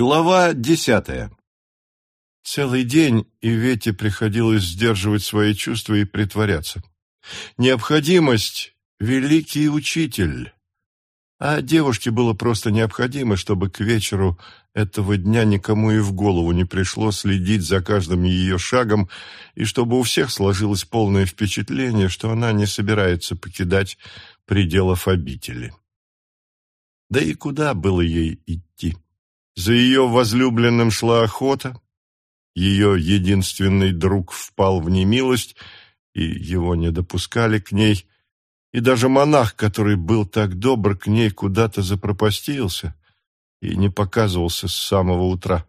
Глава десятая Целый день Ивете приходилось сдерживать свои чувства и притворяться. Необходимость — великий учитель. А девушке было просто необходимо, чтобы к вечеру этого дня никому и в голову не пришло следить за каждым ее шагом, и чтобы у всех сложилось полное впечатление, что она не собирается покидать пределов обители. Да и куда было ей идти? За ее возлюбленным шла охота, ее единственный друг впал в немилость, и его не допускали к ней, и даже монах, который был так добр к ней, куда-то запропастился и не показывался с самого утра.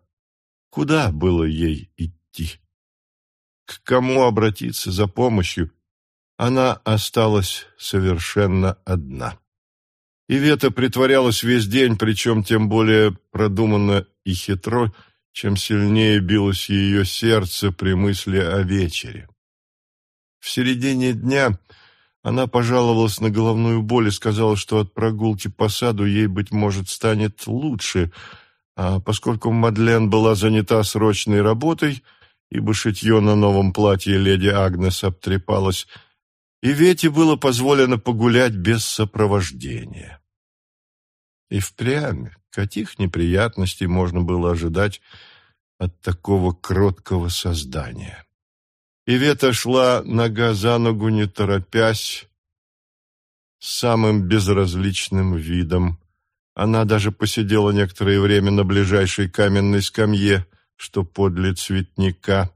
Куда было ей идти? К кому обратиться за помощью? Она осталась совершенно одна. Ивета притворялась весь день, причем тем более продуманно и хитро, чем сильнее билось ее сердце при мысли о вечере. В середине дня она пожаловалась на головную боль и сказала, что от прогулки по саду ей, быть может, станет лучше, а поскольку Мадлен была занята срочной работой, ибо шитье на новом платье леди Агнес обтрепалось, и Вете было позволено погулять без сопровождения. И впрямь, каких неприятностей можно было ожидать от такого кроткого создания? Ивета шла нога за ногу, не торопясь, самым безразличным видом. Она даже посидела некоторое время на ближайшей каменной скамье, что подле цветника,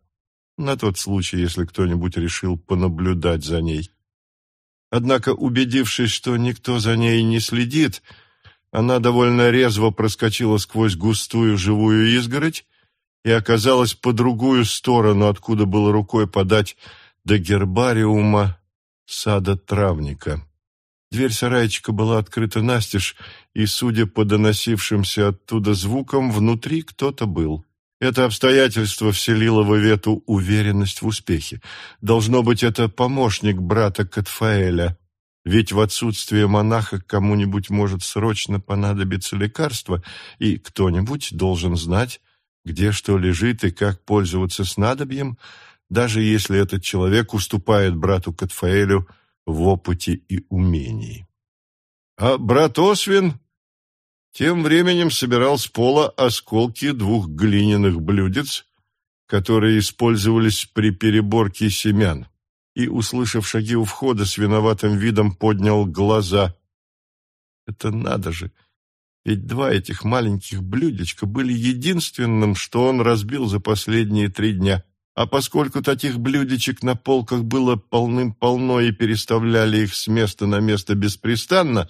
на тот случай, если кто-нибудь решил понаблюдать за ней. Однако, убедившись, что никто за ней не следит, она довольно резво проскочила сквозь густую живую изгородь и оказалась по другую сторону, откуда было рукой подать до гербариума сада травника. Дверь сарайчика была открыта настежь, и, судя по доносившимся оттуда звукам, внутри кто-то был. Это обстоятельство вселило в Ивету уверенность в успехе. Должно быть, это помощник брата Катфаэля, ведь в отсутствие монаха кому-нибудь может срочно понадобиться лекарство, и кто-нибудь должен знать, где что лежит и как пользоваться снадобьем, даже если этот человек уступает брату Катфаэлю в опыте и умении. А брат Освин тем временем собирал с пола осколки двух глиняных блюдец, которые использовались при переборке семян и, услышав шаги у входа, с виноватым видом поднял глаза. Это надо же! Ведь два этих маленьких блюдечка были единственным, что он разбил за последние три дня. А поскольку таких блюдечек на полках было полным-полно и переставляли их с места на место беспрестанно,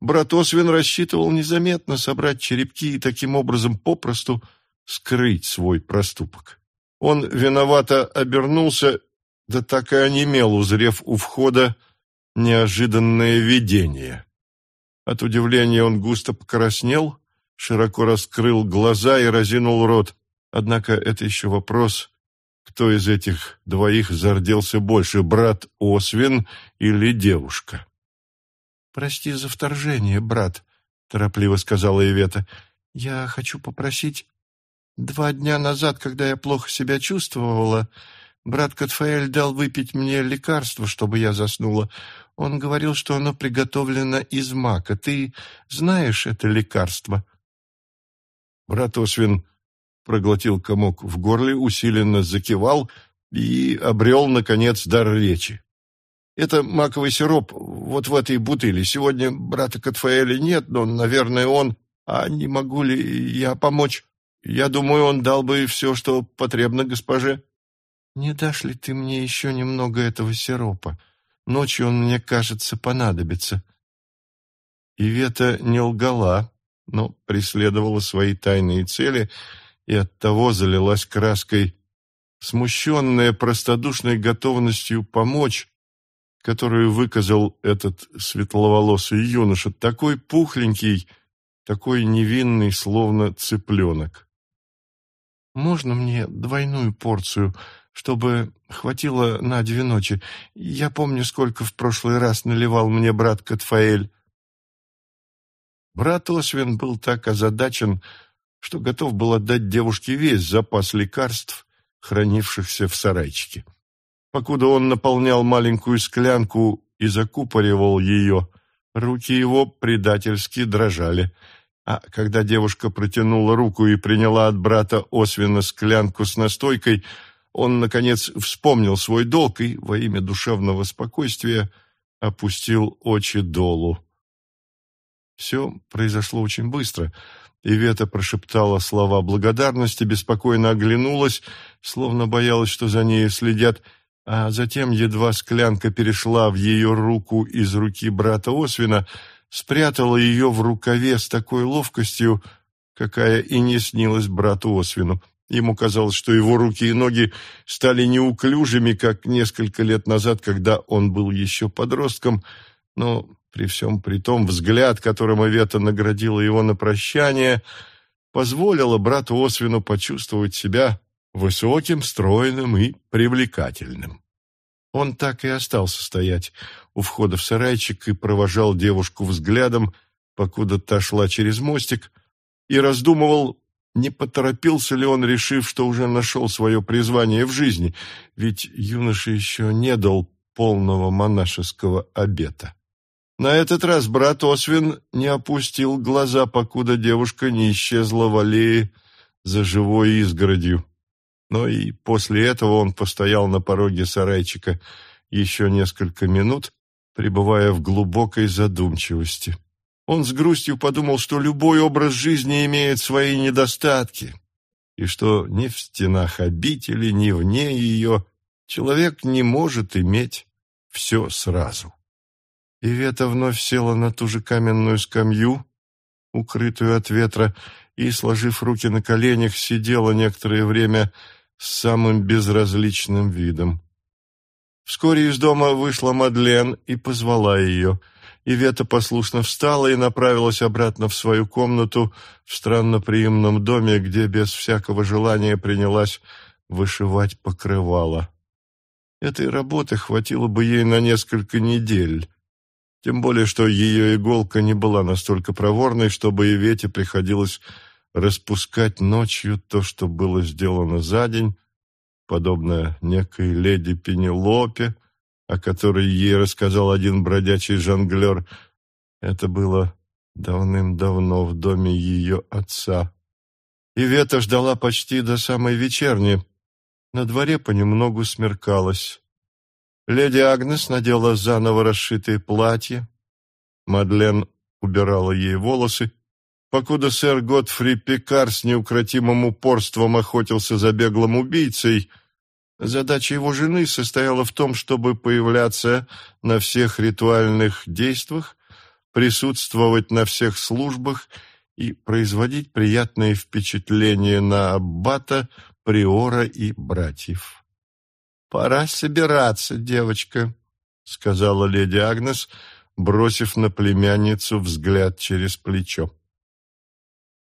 брат Освин рассчитывал незаметно собрать черепки и таким образом попросту скрыть свой проступок. Он виновато обернулся да так и онемел, узрев у входа неожиданное видение. От удивления он густо покраснел, широко раскрыл глаза и разинул рот. Однако это еще вопрос, кто из этих двоих зарделся больше, брат Освин или девушка. «Прости за вторжение, брат», — торопливо сказала Ивета. «Я хочу попросить... Два дня назад, когда я плохо себя чувствовала, Брат Катфаэль дал выпить мне лекарство, чтобы я заснула. Он говорил, что оно приготовлено из мака. Ты знаешь это лекарство?» Брат Освин проглотил комок в горле, усиленно закивал и обрел, наконец, дар речи. «Это маковый сироп вот в этой бутыли. Сегодня брата Катфаэля нет, но, наверное, он... А не могу ли я помочь? Я думаю, он дал бы все, что потребно госпоже». «Не дашь ли ты мне еще немного этого сиропа? Ночью он, мне кажется, понадобится». Ивета не лгала, но преследовала свои тайные цели и оттого залилась краской, смущенная простодушной готовностью помочь, которую выказал этот светловолосый юноша, такой пухленький, такой невинный, словно цыпленок. «Можно мне двойную порцию?» Чтобы хватило на две ночи. Я помню, сколько в прошлый раз наливал мне брат Катфаэль. Брат Освин был так озадачен, что готов был отдать девушке весь запас лекарств, хранившихся в сарайчике. Покуда он наполнял маленькую склянку и закупоривал ее, руки его предательски дрожали. А когда девушка протянула руку и приняла от брата Освина склянку с настойкой, он, наконец, вспомнил свой долг и, во имя душевного спокойствия, опустил очи долу. Все произошло очень быстро. Ивета прошептала слова благодарности, беспокойно оглянулась, словно боялась, что за ней следят, а затем едва склянка перешла в ее руку из руки брата Освина, спрятала ее в рукаве с такой ловкостью, какая и не снилась брату Освину. Ему казалось, что его руки и ноги стали неуклюжими, как несколько лет назад, когда он был еще подростком, но при всем при том взгляд, которым Ивета наградила его на прощание, позволила брату Освину почувствовать себя высоким, стройным и привлекательным. Он так и остался стоять у входа в сарайчик и провожал девушку взглядом, покуда та шла через мостик, и раздумывал, не поторопился ли он, решив, что уже нашел свое призвание в жизни, ведь юноша еще не дал полного монашеского обета. На этот раз брат Освин не опустил глаза, покуда девушка не исчезла в аллее за живой изгородью. Но и после этого он постоял на пороге сарайчика еще несколько минут, пребывая в глубокой задумчивости. Он с грустью подумал, что любой образ жизни имеет свои недостатки, и что ни в стенах обители, ни вне ее человек не может иметь все сразу. Ивета вновь села на ту же каменную скамью, укрытую от ветра, и, сложив руки на коленях, сидела некоторое время с самым безразличным видом. Вскоре из дома вышла Мадлен и позвала ее. Ивета послушно встала и направилась обратно в свою комнату в странноприимном доме, где без всякого желания принялась вышивать покрывало. Этой работы хватило бы ей на несколько недель, тем более, что ее иголка не была настолько проворной, чтобы Ивете приходилось распускать ночью то, что было сделано за день, подобно некой леди Пенелопе, о которой ей рассказал один бродячий жонглер. Это было давным-давно в доме ее отца. Ивета ждала почти до самой вечерни. На дворе понемногу смеркалось. Леди Агнес надела заново расшитое платье. Мадлен убирала ей волосы. Покуда сэр Готфри Пикар с неукротимым упорством охотился за беглым убийцей, задача его жены состояла в том, чтобы появляться на всех ритуальных действиях, присутствовать на всех службах и производить приятные впечатления на аббата, приора и братьев. «Пора собираться, девочка», — сказала леди Агнес, бросив на племянницу взгляд через плечо.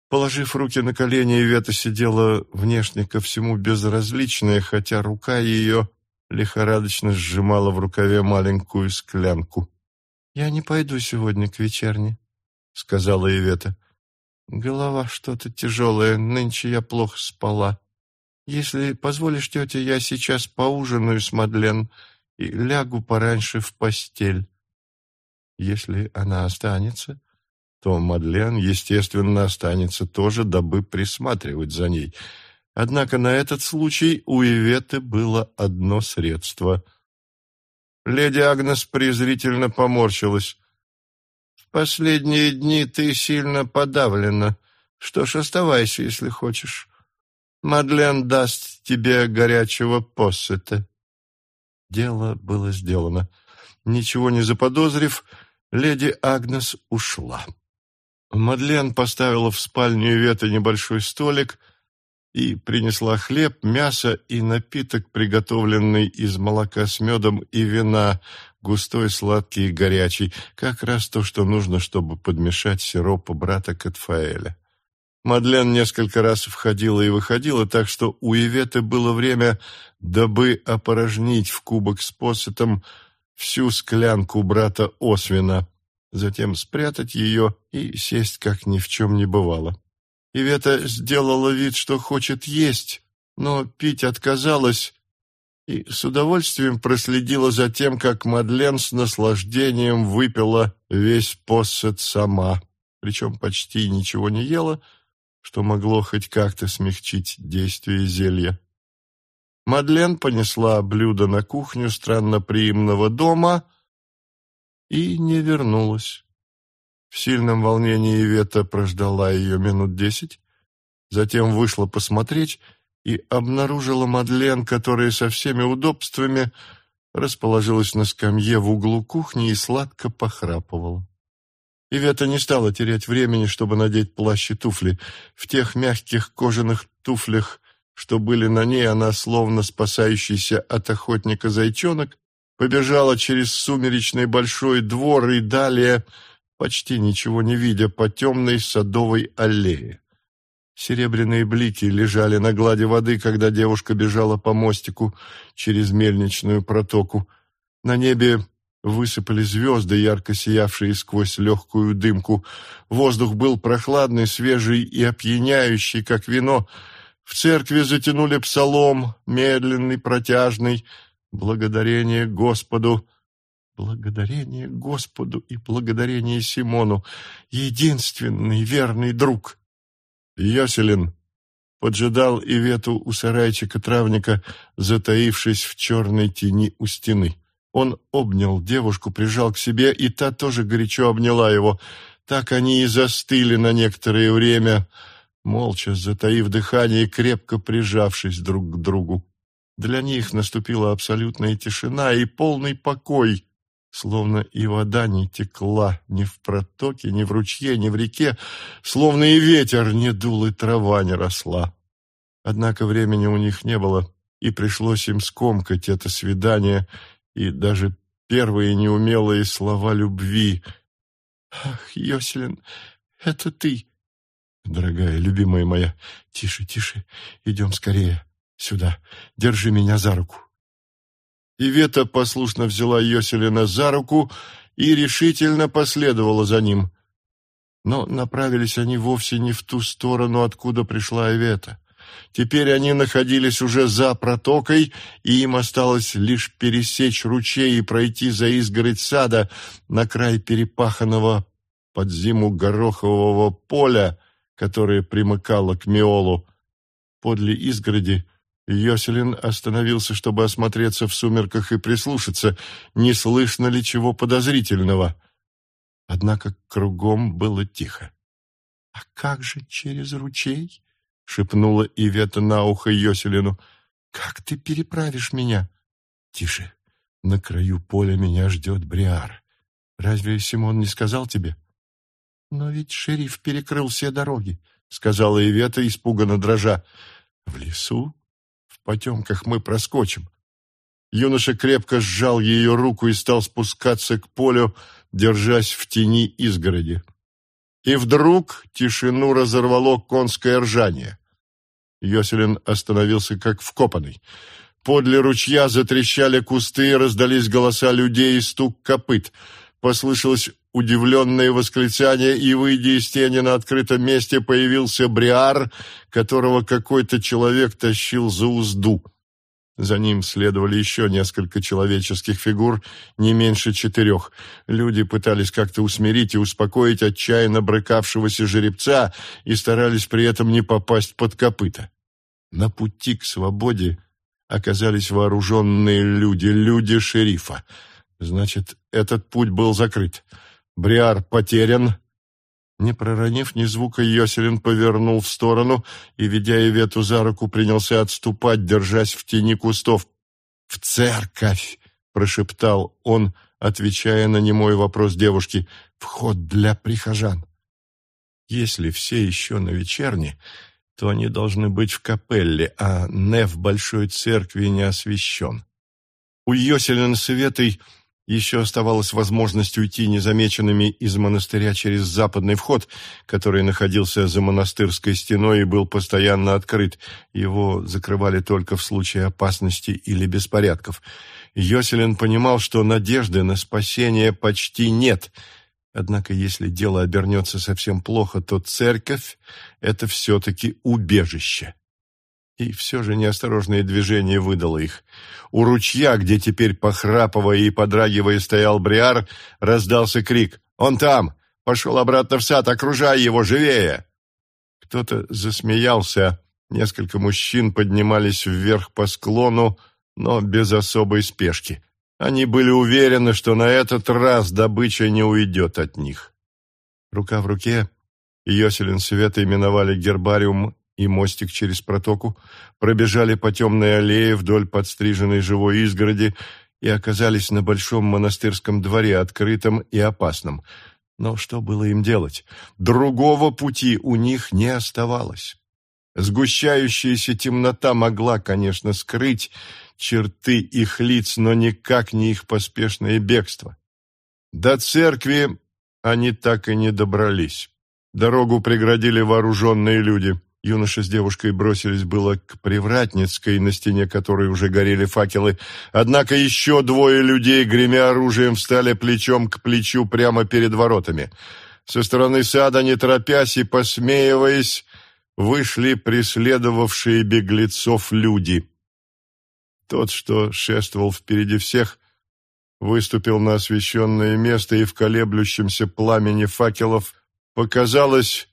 Положив руки на колени, Ивета сидела внешне ко всему безразличная, хотя рука ее лихорадочно сжимала в рукаве маленькую склянку. «Я не пойду сегодня к вечерне», — сказала Ивета. «Голова что-то тяжелая, нынче я плохо спала. Если позволишь, тетя, я сейчас поужинаю с Мадлен и лягу пораньше в постель. Если она останется, то Мадлен, естественно, останется тоже, дабы присматривать за ней. Однако на этот случай у Иветы было одно средство. Леди Агнес презрительно поморщилась. «В последние дни ты сильно подавлена. Что ж, оставайся, если хочешь. Мадлен даст тебе горячего посыта. Дело было сделано. Ничего не заподозрив, леди Агнес ушла. Мадлен поставила в спальню Веты небольшой столик и принесла хлеб, мясо и напиток, приготовленный из молока с медом и вина, густой, сладкий и горячий, как раз то, что нужно, чтобы подмешать сироп брата Катфаэля. Мадлен несколько раз входила и выходила, так что у Иветы было время, дабы опорожнить в кубок с посетом всю склянку брата Освина, затем спрятать ее и сесть, как ни в чем не бывало. Ивета сделала вид, что хочет есть, но пить отказалась и с удовольствием проследила за тем, как Мадлен с наслаждением выпила весь посет сама, причем почти ничего не ела, что могло хоть как-то смягчить действие зелья. Мадлен понесла блюдо на кухню странноприимного дома и не вернулась. В сильном волнении Ивета прождала ее минут десять, затем вышла посмотреть и обнаружила Мадлен, которая со всеми удобствами расположилась на скамье в углу кухни и сладко похрапывала. Ивета не стала терять времени, чтобы надеть плащ и туфли. В тех мягких кожаных туфлях, что были на ней, она, словно спасающийся от охотника зайчонок, побежала через сумеречный большой двор и далее, почти ничего не видя, по темной садовой аллее. Серебряные блики лежали на глади воды, когда девушка бежала по мостику через мельничную протоку. На небе высыпали звезды, ярко сиявшие сквозь легкую дымку. Воздух был прохладный, свежий и опьяняющий, как вино. В церкви затянули псалом, медленный, протяжный. Благодарение Господу! Благодарение Господу и благодарение Симону, единственный верный друг. Йоселин поджидал Ивету у сарайчика травника, затаившись в черной тени у стены. Он обнял девушку, прижал к себе, и та тоже горячо обняла его. Так они и застыли на некоторое время, молча затаив дыхание и крепко прижавшись друг к другу. Для них наступила абсолютная тишина и полный покой, Словно и вода не текла ни в протоке, ни в ручье, ни в реке, словно и ветер не дул, и трава не росла. Однако времени у них не было, и пришлось им скомкать это свидание, и даже первые неумелые слова любви. «Ах, Йоселин, это ты!» «Дорогая, любимая моя, тише, тише, идем скорее сюда, держи меня за руку». Ивета послушно взяла Йоселина за руку и решительно последовала за ним. Но направились они вовсе не в ту сторону, откуда пришла Ивета. Теперь они находились уже за протокой, и им осталось лишь пересечь ручей и пройти за изгородь сада на край перепаханного под зиму горохового поля, которое примыкало к Миолу. Подле изгороди Йоселин остановился, чтобы осмотреться в сумерках и прислушаться, не слышно ли чего подозрительного. Однако кругом было тихо. — А как же через ручей? — шепнула Ивета на ухо Йоселину. — Как ты переправишь меня? — Тише. На краю поля меня ждет Бриар. Разве Симон не сказал тебе? — Но ведь шериф перекрыл все дороги, — сказала Ивета, испуганно дрожа. — В лесу потемках мы проскочим. Юноша крепко сжал ее руку и стал спускаться к полю, держась в тени изгороди. И вдруг тишину разорвало конское ржание. Йоселин остановился как вкопанный. Подле ручья затрещали кусты, раздались голоса людей и стук копыт. Послышалось удивленное восклицание, и, выйдя из тени на открытом месте, появился Бриар, которого какой-то человек тащил за узду. За ним следовали еще несколько человеческих фигур, не меньше четырех. Люди пытались как-то усмирить и успокоить отчаянно брыкавшегося жеребца и старались при этом не попасть под копыта. На пути к свободе оказались вооруженные люди, люди шерифа. Значит, этот путь был закрыт. Бриар потерян. Не проронив ни звука, Йоселин повернул в сторону и, ведя Ивету за руку, принялся отступать, держась в тени кустов. «В церковь!» — прошептал он, отвечая на немой вопрос девушки. «Вход для прихожан». Если все еще на вечерне, то они должны быть в капелле, а не в большой церкви не освящен. У Йоселина с Иветой еще оставалась возможность уйти незамеченными из монастыря через западный вход, который находился за монастырской стеной и был постоянно открыт. Его закрывали только в случае опасности или беспорядков. Йоселин понимал, что надежды на спасение почти нет, Однако, если дело обернется совсем плохо, то церковь — это все-таки убежище. И все же неосторожное движение выдало их. У ручья, где теперь, похрапывая и подрагивая, стоял Бриар, раздался крик. «Он там! Пошел обратно в сад, окружай его, живее!» Кто-то засмеялся. Несколько мужчин поднимались вверх по склону, но без особой спешки. Они были уверены, что на этот раз добыча не уйдет от них. Рука в руке, Йоселин Света именовали гербариум и мостик через протоку, пробежали по темной аллее вдоль подстриженной живой изгороди и оказались на большом монастырском дворе, открытом и опасном. Но что было им делать? Другого пути у них не оставалось. Сгущающаяся темнота могла, конечно, скрыть черты их лиц, но никак не их поспешное бегство. До церкви они так и не добрались. Дорогу преградили вооруженные люди. Юноша с девушкой бросились было к Привратницкой, на стене которой уже горели факелы. Однако еще двое людей, гремя оружием, встали плечом к плечу прямо перед воротами. Со стороны сада, не торопясь и посмеиваясь, вышли преследовавшие беглецов люди. Тот, что шествовал впереди всех, выступил на освещенное место, и в колеблющемся пламени факелов показалось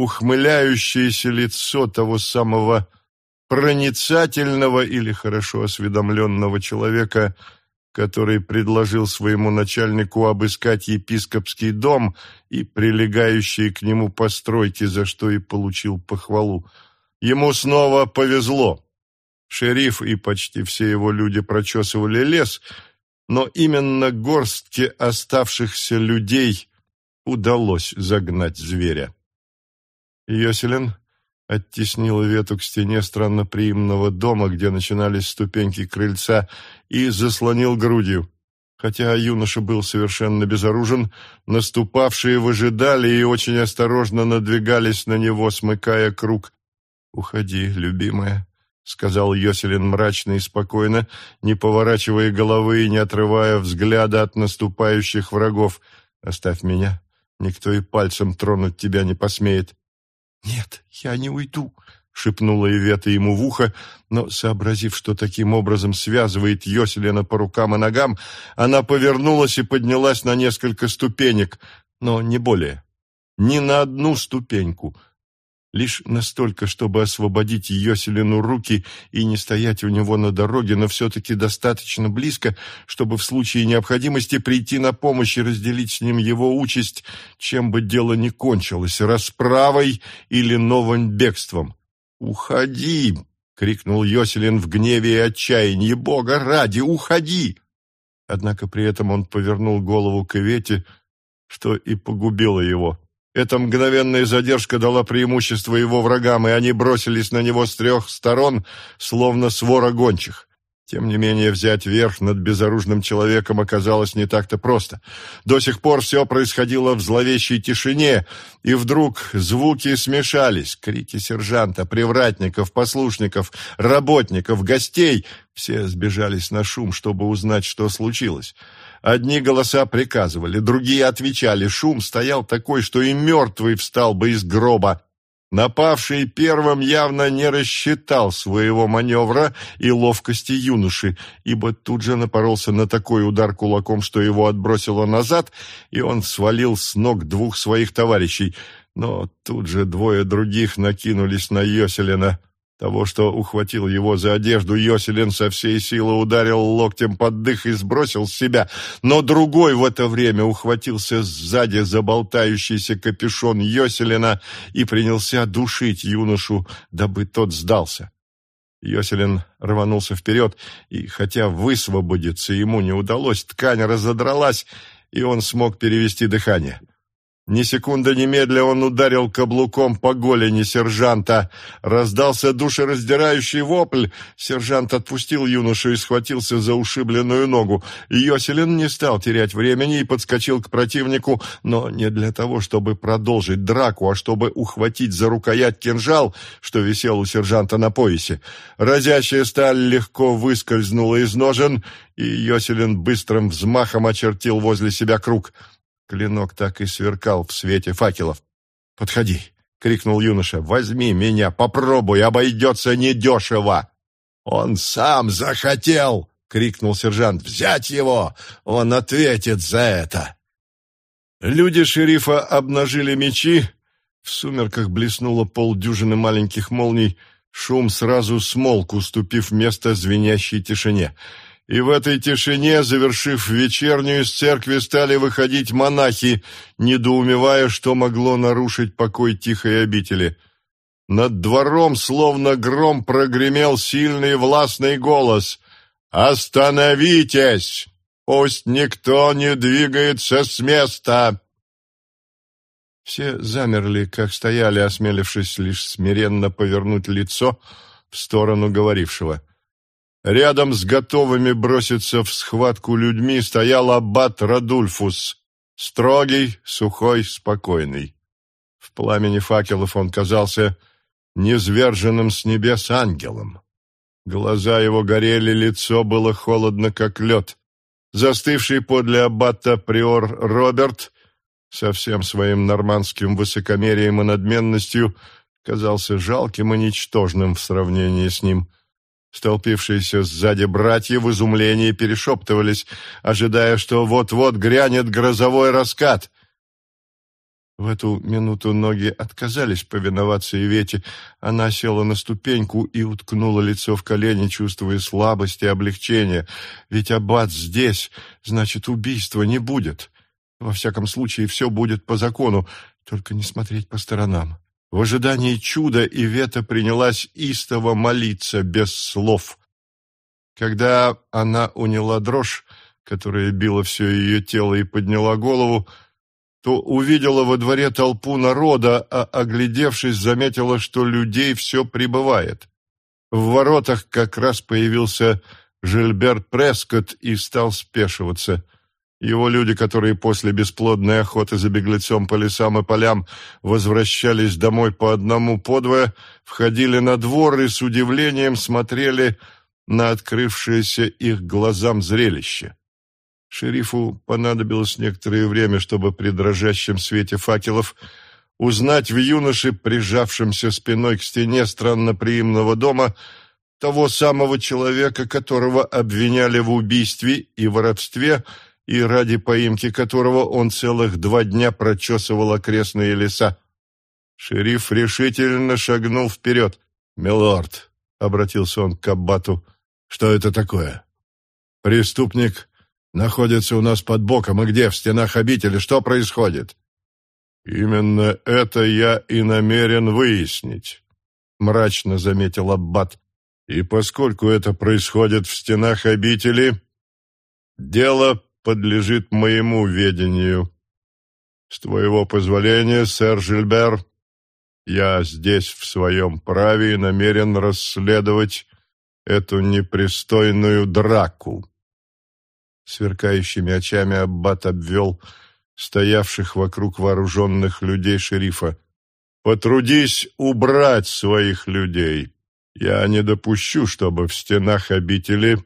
ухмыляющееся лицо того самого проницательного или хорошо осведомленного человека, который предложил своему начальнику обыскать епископский дом и прилегающие к нему постройки, за что и получил похвалу. Ему снова повезло. Шериф и почти все его люди прочесывали лес, но именно горстке оставшихся людей удалось загнать зверя. Йоселин оттеснила вету к стене странноприимного дома, где начинались ступеньки крыльца, и заслонил грудью. Хотя юноша был совершенно безоружен, наступавшие выжидали и очень осторожно надвигались на него, смыкая круг. «Уходи, любимая», — сказал Йоселин мрачно и спокойно, не поворачивая головы и не отрывая взгляда от наступающих врагов. «Оставь меня. Никто и пальцем тронуть тебя не посмеет». «Нет, я не уйду», — шепнула Ивета ему в ухо, но, сообразив, что таким образом связывает Йоселина по рукам и ногам, она повернулась и поднялась на несколько ступенек, но не более. Ни на одну ступеньку — лишь настолько, чтобы освободить Йоселину руки и не стоять у него на дороге, но все-таки достаточно близко, чтобы в случае необходимости прийти на помощь и разделить с ним его участь, чем бы дело ни кончилось, расправой или новым бегством. «Уходи!» — крикнул Йоселин в гневе и отчаянии. «Бога ради, уходи!» Однако при этом он повернул голову к Ивете, что и погубило его. Эта мгновенная задержка дала преимущество его врагам, и они бросились на него с трех сторон, словно свора гончих. Тем не менее, взять верх над безоружным человеком оказалось не так-то просто. До сих пор все происходило в зловещей тишине, и вдруг звуки смешались. Крики сержанта, привратников, послушников, работников, гостей. Все сбежались на шум, чтобы узнать, что случилось. Одни голоса приказывали, другие отвечали. Шум стоял такой, что и мертвый встал бы из гроба. Напавший первым явно не рассчитал своего маневра и ловкости юноши, ибо тут же напоролся на такой удар кулаком, что его отбросило назад, и он свалил с ног двух своих товарищей. Но тут же двое других накинулись на Йоселина. Того, что ухватил его за одежду, Йоселин со всей силы ударил локтем под дых и сбросил с себя, но другой в это время ухватился сзади за болтающийся капюшон Йоселина и принялся душить юношу, дабы тот сдался. Йоселин рванулся вперед, и хотя высвободиться ему не удалось, ткань разодралась, и он смог перевести дыхание. Ни секунды немедля он ударил каблуком по голени сержанта. Раздался душераздирающий вопль. Сержант отпустил юношу и схватился за ушибленную ногу. Йоселин не стал терять времени и подскочил к противнику, но не для того, чтобы продолжить драку, а чтобы ухватить за рукоять кинжал, что висел у сержанта на поясе. Разящая сталь легко выскользнула из ножен, и Йоселин быстрым взмахом очертил возле себя круг. Клинок так и сверкал в свете факелов. «Подходи!» — крикнул юноша. «Возьми меня, попробуй, обойдется недешево!» «Он сам захотел!» — крикнул сержант. «Взять его! Он ответит за это!» Люди шерифа обнажили мечи. В сумерках блеснуло полдюжины маленьких молний. Шум сразу смолк, уступив место звенящей тишине. И в этой тишине, завершив вечернюю, из церкви стали выходить монахи, недоумевая, что могло нарушить покой тихой обители. Над двором, словно гром, прогремел сильный властный голос. «Остановитесь! Пусть никто не двигается с места!» Все замерли, как стояли, осмелившись лишь смиренно повернуть лицо в сторону говорившего. Рядом с готовыми броситься в схватку людьми стоял аббат Радульфус, строгий, сухой, спокойный. В пламени факелов он казался низверженным с небес ангелом. Глаза его горели, лицо было холодно, как лед. Застывший подле аббата приор Роберт со всем своим нормандским высокомерием и надменностью казался жалким и ничтожным в сравнении с ним – Столпившиеся сзади братья в изумлении перешептывались, ожидая, что вот-вот грянет грозовой раскат. В эту минуту ноги отказались повиноваться Ивете. Она села на ступеньку и уткнула лицо в колени, чувствуя слабость и облегчение. Ведь аббат здесь, значит, убийства не будет. Во всяком случае, все будет по закону, только не смотреть по сторонам. В ожидании чуда Ивета принялась истово молиться без слов. Когда она уняла дрожь, которая била все ее тело и подняла голову, то увидела во дворе толпу народа, а, оглядевшись, заметила, что людей все прибывает. В воротах как раз появился Жильберт Прескотт и стал спешиваться – его люди, которые после бесплодной охоты за беглецом по лесам и полям возвращались домой по одному подвое, входили на двор и с удивлением смотрели на открывшееся их глазам зрелище. Шерифу понадобилось некоторое время, чтобы при дрожащем свете факелов узнать в юноше, прижавшемся спиной к стене странноприимного дома, того самого человека, которого обвиняли в убийстве и воровстве – и ради поимки которого он целых два дня прочесывал окрестные леса. Шериф решительно шагнул вперед. «Милорд», — обратился он к Аббату, — «что это такое? Преступник находится у нас под боком, и где, в стенах обители, что происходит?» «Именно это я и намерен выяснить», — мрачно заметил Аббат. «И поскольку это происходит в стенах обители, дело подлежит моему ведению. С твоего позволения, сэр Жильбер, я здесь в своем праве и намерен расследовать эту непристойную драку. Сверкающими очами аббат обвел стоявших вокруг вооруженных людей шерифа. «Потрудись убрать своих людей. Я не допущу, чтобы в стенах обители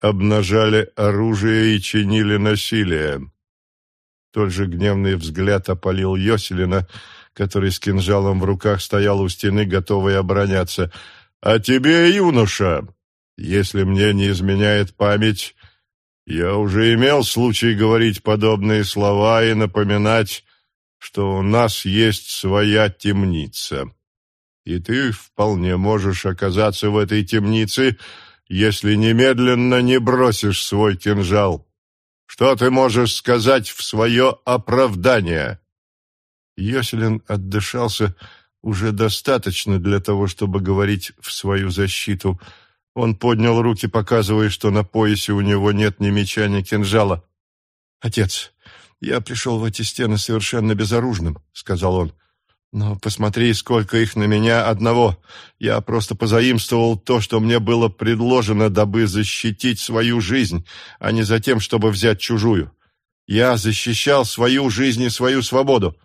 обнажали оружие и чинили насилие. Тот же гневный взгляд опалил Йоселина, который с кинжалом в руках стоял у стены, готовый обороняться. «А тебе, юноша, если мне не изменяет память, я уже имел случай говорить подобные слова и напоминать, что у нас есть своя темница. И ты вполне можешь оказаться в этой темнице, если немедленно не бросишь свой кинжал? Что ты можешь сказать в свое оправдание?» Йоселин отдышался уже достаточно для того, чтобы говорить в свою защиту. Он поднял руки, показывая, что на поясе у него нет ни меча, ни кинжала. «Отец, я пришел в эти стены совершенно безоружным», — сказал он. Но посмотри, сколько их на меня одного. Я просто позаимствовал то, что мне было предложено, дабы защитить свою жизнь, а не за тем, чтобы взять чужую. Я защищал свою жизнь и свою свободу.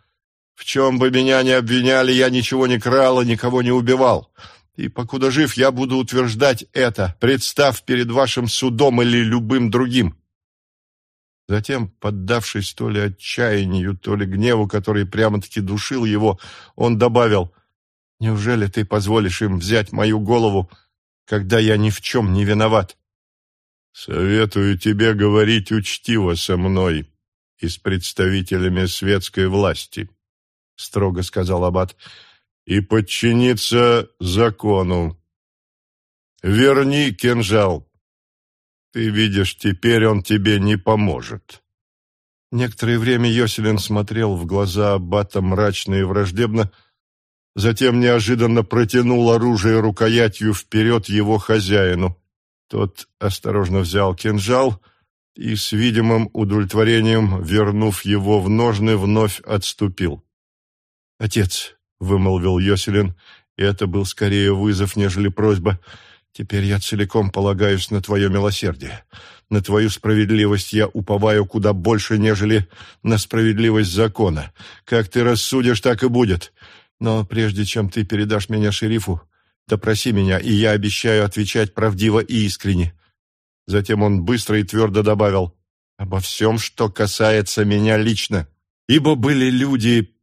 В чем бы меня ни обвиняли, я ничего не крал и никого не убивал. И покуда жив, я буду утверждать это, представ перед вашим судом или любым другим. Затем, поддавшись то ли отчаянию, то ли гневу, который прямо-таки душил его, он добавил, «Неужели ты позволишь им взять мою голову, когда я ни в чем не виноват?» «Советую тебе говорить учтиво со мной и с представителями светской власти», — строго сказал Аббат, — «и подчиниться закону. Верни кинжал». Ты видишь, теперь он тебе не поможет. Некоторое время Йоселин смотрел в глаза Аббата мрачно и враждебно, затем неожиданно протянул оружие рукоятью вперед его хозяину. Тот осторожно взял кинжал и с видимым удовлетворением, вернув его в ножны, вновь отступил. «Отец», — вымолвил Йоселин, и это был скорее вызов, нежели просьба, — Теперь я целиком полагаюсь на твое милосердие. На твою справедливость я уповаю куда больше, нежели на справедливость закона. Как ты рассудишь, так и будет. Но прежде чем ты передашь меня шерифу, допроси меня, и я обещаю отвечать правдиво и искренне». Затем он быстро и твердо добавил «Обо всем, что касается меня лично». Ибо были люди,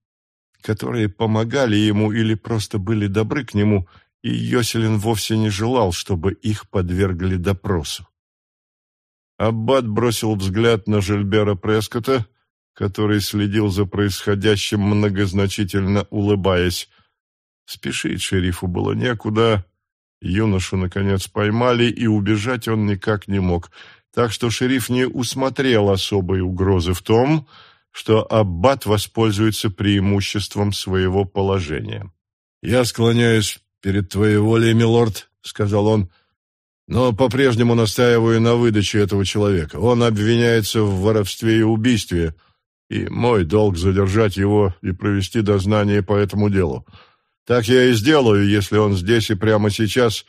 которые помогали ему или просто были добры к нему – и Йоселин вовсе не желал, чтобы их подвергли допросу. Аббат бросил взгляд на Жильбера Прескота, который следил за происходящим, многозначительно улыбаясь. Спешить шерифу было некуда, юношу, наконец, поймали, и убежать он никак не мог, так что шериф не усмотрел особой угрозы в том, что Аббат воспользуется преимуществом своего положения. «Я склоняюсь перед твоей волей, милорд», — сказал он, — «но по-прежнему настаиваю на выдаче этого человека. Он обвиняется в воровстве и убийстве, и мой долг задержать его и провести дознание по этому делу. Так я и сделаю, если он здесь и прямо сейчас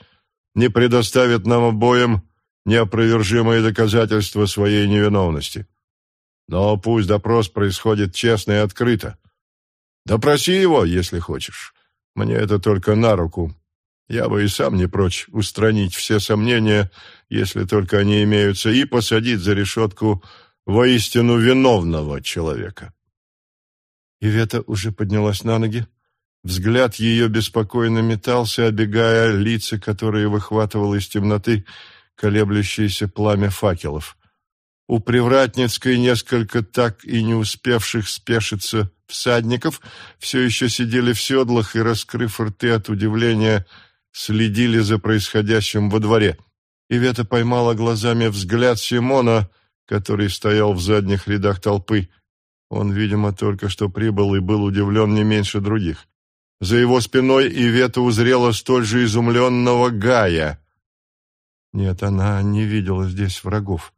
не предоставит нам обоим неопровержимые доказательства своей невиновности. Но пусть допрос происходит честно и открыто. Допроси его, если хочешь. Мне это только на руку. Я бы и сам не прочь устранить все сомнения, если только они имеются, и посадить за решетку воистину виновного человека. Ивета уже поднялась на ноги. Взгляд ее беспокойно метался, обегая лица, которые выхватывало из темноты колеблющееся пламя факелов. У Привратницкой несколько так и не успевших спешиться всадников все еще сидели в седлах и, раскрыв рты от удивления, следили за происходящим во дворе. Ивета поймала глазами взгляд Симона, который стоял в задних рядах толпы. Он, видимо, только что прибыл и был удивлен не меньше других. За его спиной Ивета узрела столь же изумленного Гая. Нет, она не видела здесь врагов.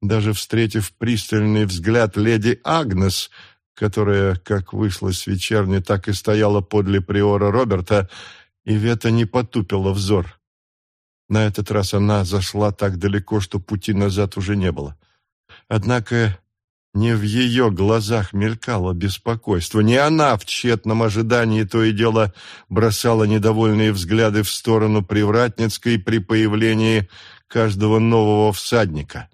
Даже встретив пристальный взгляд леди Агнес, которая, как вышла с вечерни, так и стояла подле приора Роберта, и Вета не потупила взор. На этот раз она зашла так далеко, что пути назад уже не было. Однако не в ее глазах мелькало беспокойство, не она в тщетном ожидании то и дело бросала недовольные взгляды в сторону Привратницкой при появлении каждого нового всадника.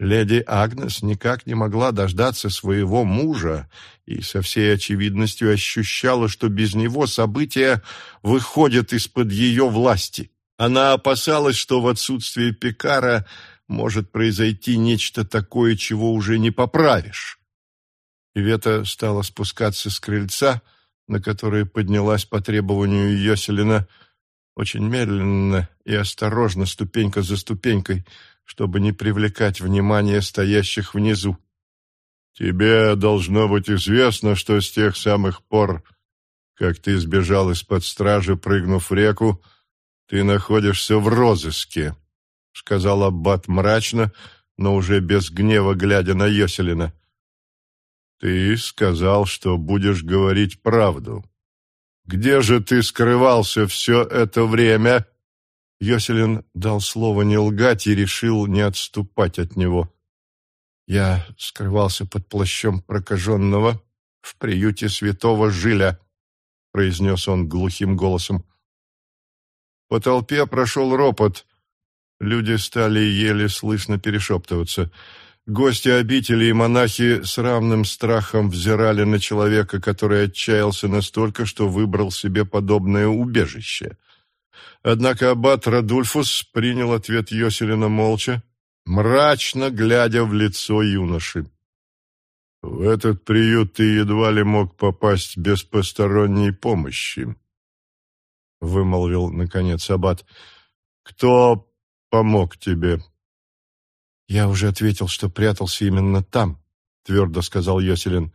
Леди Агнес никак не могла дождаться своего мужа и со всей очевидностью ощущала, что без него события выходят из-под ее власти. Она опасалась, что в отсутствие Пекара может произойти нечто такое, чего уже не поправишь. Ивета стала спускаться с крыльца, на которое поднялась по требованию Йоселина, очень медленно и осторожно, ступенька за ступенькой, чтобы не привлекать внимание стоящих внизу. Тебе должно быть известно, что с тех самых пор, как ты сбежал из-под стражи, прыгнув в реку, ты находишься в розыске, — сказал Аббат мрачно, но уже без гнева, глядя на Йоселина. Ты сказал, что будешь говорить правду. Где же ты скрывался все это время? Йоселин дал слово не лгать и решил не отступать от него. Я скрывался под плащом прокаженного в приюте святого Жиля, произнес он глухим голосом. По толпе прошел ропот. Люди стали еле слышно перешептываться. Гости обители и монахи с равным страхом взирали на человека, который отчаялся настолько, что выбрал себе подобное убежище. Однако аббат Радульфус принял ответ Йоселина молча, мрачно глядя в лицо юноши. «В этот приют ты едва ли мог попасть без посторонней помощи», — вымолвил, наконец, аббат. «Кто помог тебе?» «Я уже ответил, что прятался именно там», — твердо сказал Йоселин.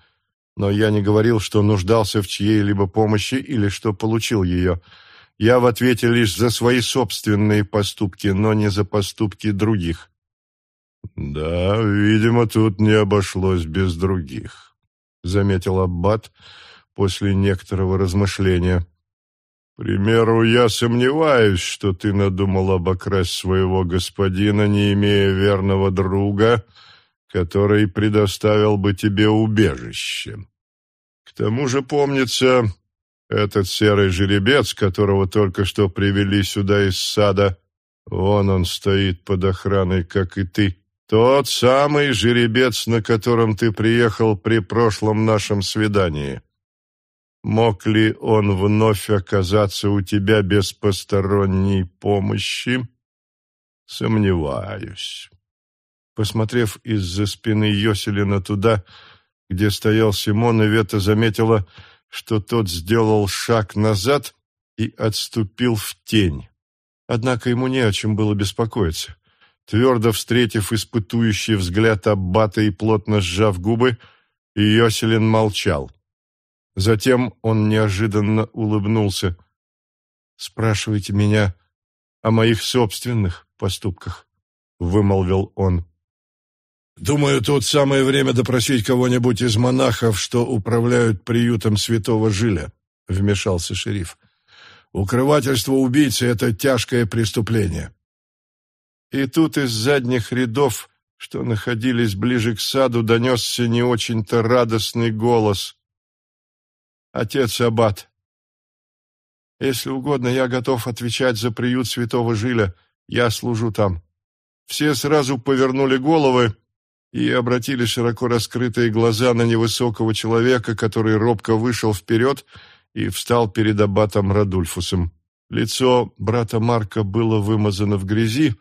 «Но я не говорил, что нуждался в чьей-либо помощи или что получил ее. Я в ответе лишь за свои собственные поступки, но не за поступки других». «Да, видимо, тут не обошлось без других», — заметил Аббат после некоторого размышления примеру, я сомневаюсь, что ты надумал обокрасть своего господина, не имея верного друга, который предоставил бы тебе убежище. К тому же, помнится, этот серый жеребец, которого только что привели сюда из сада, вон он стоит под охраной, как и ты, тот самый жеребец, на котором ты приехал при прошлом нашем свидании. Мог ли он вновь оказаться у тебя без посторонней помощи? Сомневаюсь. Посмотрев из-за спины Йоселина туда, где стоял Симон, Ивета заметила, что тот сделал шаг назад и отступил в тень. Однако ему не о чем было беспокоиться. Твердо встретив испытующий взгляд Аббата и плотно сжав губы, Йоселин молчал. Затем он неожиданно улыбнулся. «Спрашивайте меня о моих собственных поступках», — вымолвил он. «Думаю, тут самое время допросить кого-нибудь из монахов, что управляют приютом святого Жиля», — вмешался шериф. «Укрывательство убийцы — это тяжкое преступление». И тут из задних рядов, что находились ближе к саду, донесся не очень-то радостный голос отец Аббат. Если угодно, я готов отвечать за приют святого Жиля, я служу там. Все сразу повернули головы и обратили широко раскрытые глаза на невысокого человека, который робко вышел вперед и встал перед аббатом Радульфусом. Лицо брата Марка было вымазано в грязи,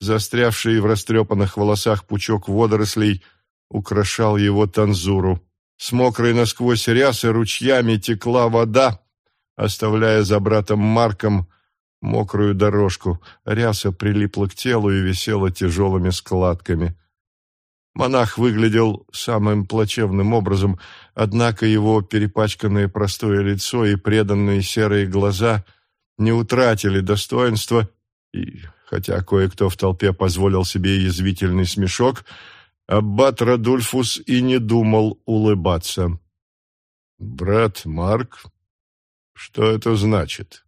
застрявший в растрепанных волосах пучок водорослей украшал его танзуру. С мокрой насквозь рясы ручьями текла вода, оставляя за братом Марком мокрую дорожку. Ряса прилипла к телу и висела тяжелыми складками. Монах выглядел самым плачевным образом, однако его перепачканное простое лицо и преданные серые глаза не утратили достоинства, и, хотя кое-кто в толпе позволил себе язвительный смешок, Аббат Радульфус и не думал улыбаться. «Брат Марк, что это значит?»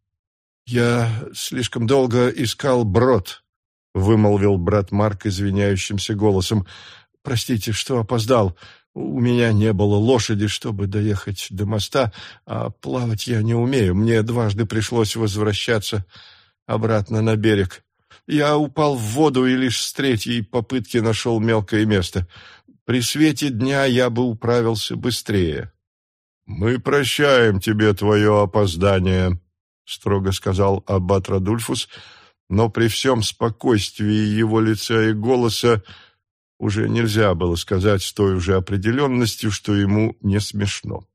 «Я слишком долго искал брод», — вымолвил брат Марк извиняющимся голосом. «Простите, что опоздал. У меня не было лошади, чтобы доехать до моста, а плавать я не умею. Мне дважды пришлось возвращаться обратно на берег. Я упал в воду и лишь с третьей попытки нашел мелкое место. При свете дня я бы управился быстрее. «Мы прощаем тебе твое опоздание», — строго сказал аббат Радульфус, но при всем спокойствии его лица и голоса уже нельзя было сказать с той уже определенностью, что ему не смешно.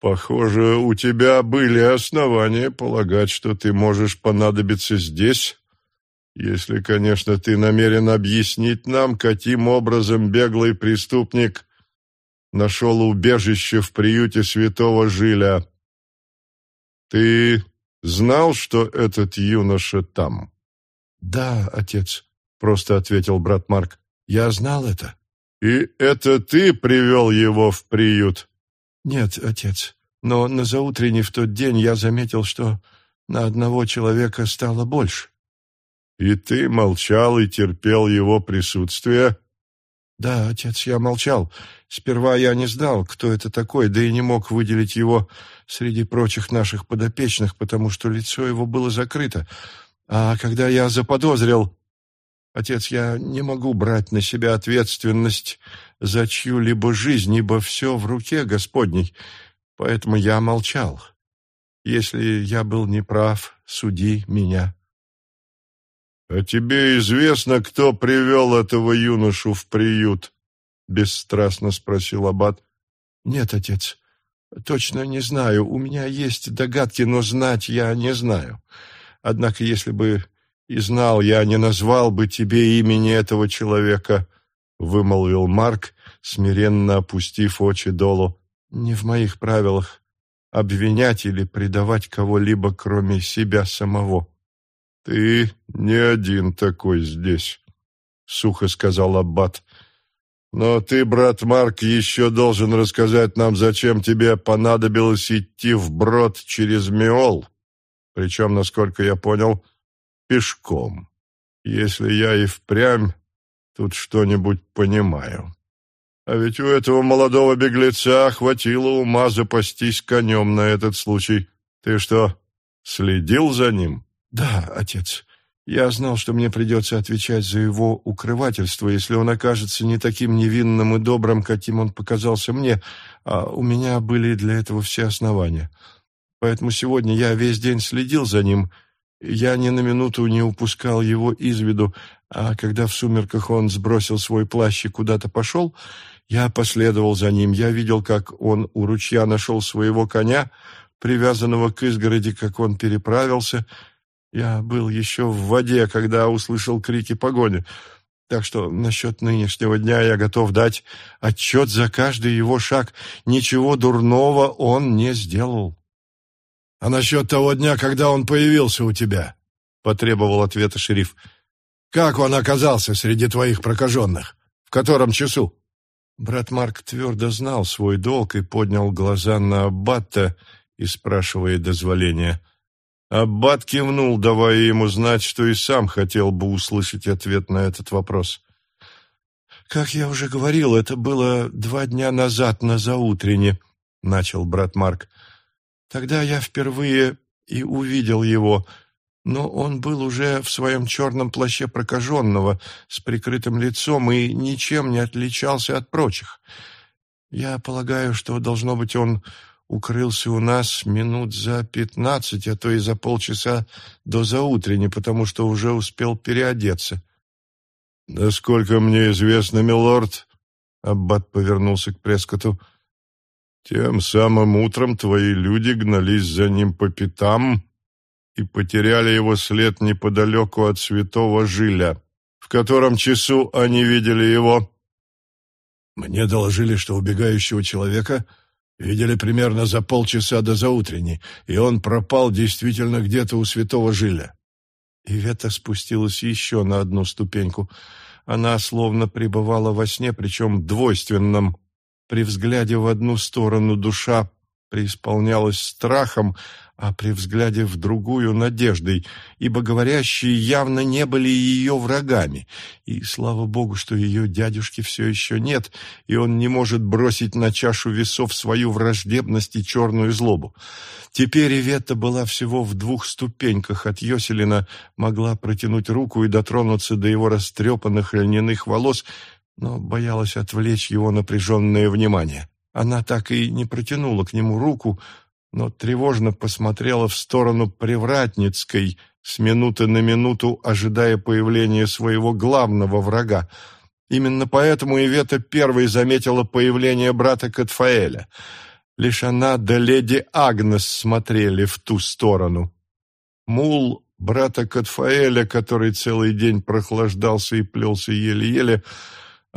«Похоже, у тебя были основания полагать, что ты можешь понадобиться здесь если, конечно, ты намерен объяснить нам, каким образом беглый преступник нашел убежище в приюте святого Жиля. Ты знал, что этот юноша там? Да, отец, просто ответил брат Марк. Я знал это. И это ты привел его в приют? Нет, отец, но на заутренне в тот день я заметил, что на одного человека стало больше. И ты молчал и терпел его присутствие? Да, отец, я молчал. Сперва я не знал, кто это такой, да и не мог выделить его среди прочих наших подопечных, потому что лицо его было закрыто. А когда я заподозрил... Отец, я не могу брать на себя ответственность за чью-либо жизнь, ибо все в руке Господней, поэтому я молчал. Если я был неправ, суди меня». «А тебе известно, кто привел этого юношу в приют?» — бесстрастно спросил Аббат. «Нет, отец, точно не знаю. У меня есть догадки, но знать я не знаю. Однако, если бы и знал, я не назвал бы тебе имени этого человека», — вымолвил Марк, смиренно опустив очи долу. «Не в моих правилах обвинять или предавать кого-либо, кроме себя самого». «Ты не один такой здесь», — сухо сказал Аббат. «Но ты, брат Марк, еще должен рассказать нам, зачем тебе понадобилось идти вброд через Миол, причем, насколько я понял, пешком, если я и впрямь тут что-нибудь понимаю. А ведь у этого молодого беглеца хватило ума запастись конем на этот случай. Ты что, следил за ним?» «Да, отец. Я знал, что мне придется отвечать за его укрывательство, если он окажется не таким невинным и добрым, каким он показался мне, а у меня были для этого все основания. Поэтому сегодня я весь день следил за ним. Я ни на минуту не упускал его из виду, а когда в сумерках он сбросил свой плащ и куда-то пошел, я последовал за ним. Я видел, как он у ручья нашел своего коня, привязанного к изгороди, как он переправился — я был еще в воде, когда услышал крики погони. Так что насчет нынешнего дня я готов дать отчет за каждый его шаг. Ничего дурного он не сделал. — А насчет того дня, когда он появился у тебя? — потребовал ответа шериф. — Как он оказался среди твоих прокаженных? В котором часу? Брат Марк твердо знал свой долг и поднял глаза на Аббата и спрашивая дозволения — Аббат кивнул, давая ему знать, что и сам хотел бы услышать ответ на этот вопрос. «Как я уже говорил, это было два дня назад на заутрене», — начал брат Марк. «Тогда я впервые и увидел его, но он был уже в своем черном плаще прокаженного, с прикрытым лицом и ничем не отличался от прочих. Я полагаю, что, должно быть, он укрылся у нас минут за пятнадцать, а то и за полчаса до заутрени, потому что уже успел переодеться. — Насколько мне известно, милорд, — Аббат повернулся к Прескоту, — тем самым утром твои люди гнались за ним по пятам и потеряли его след неподалеку от святого Жиля. В котором часу они видели его? — Мне доложили, что убегающего человека Видели примерно за полчаса до заутренней, и он пропал действительно где-то у святого Жиля. Ивета спустилась еще на одну ступеньку. Она словно пребывала во сне, причем двойственном. При взгляде в одну сторону душа преисполнялась страхом, а при взгляде в другую — надеждой, ибо говорящие явно не были ее врагами. И слава богу, что ее дядюшки все еще нет, и он не может бросить на чашу весов свою враждебность и черную злобу. Теперь Ивета была всего в двух ступеньках от Йоселина, могла протянуть руку и дотронуться до его растрепанных льняных волос, но боялась отвлечь его напряженное внимание. Она так и не протянула к нему руку, но тревожно посмотрела в сторону Привратницкой, с минуты на минуту ожидая появления своего главного врага. Именно поэтому Ивета первой заметила появление брата Катфаэля. Лишь она да леди Агнес смотрели в ту сторону. Мул брата Катфаэля, который целый день прохлаждался и плелся еле-еле,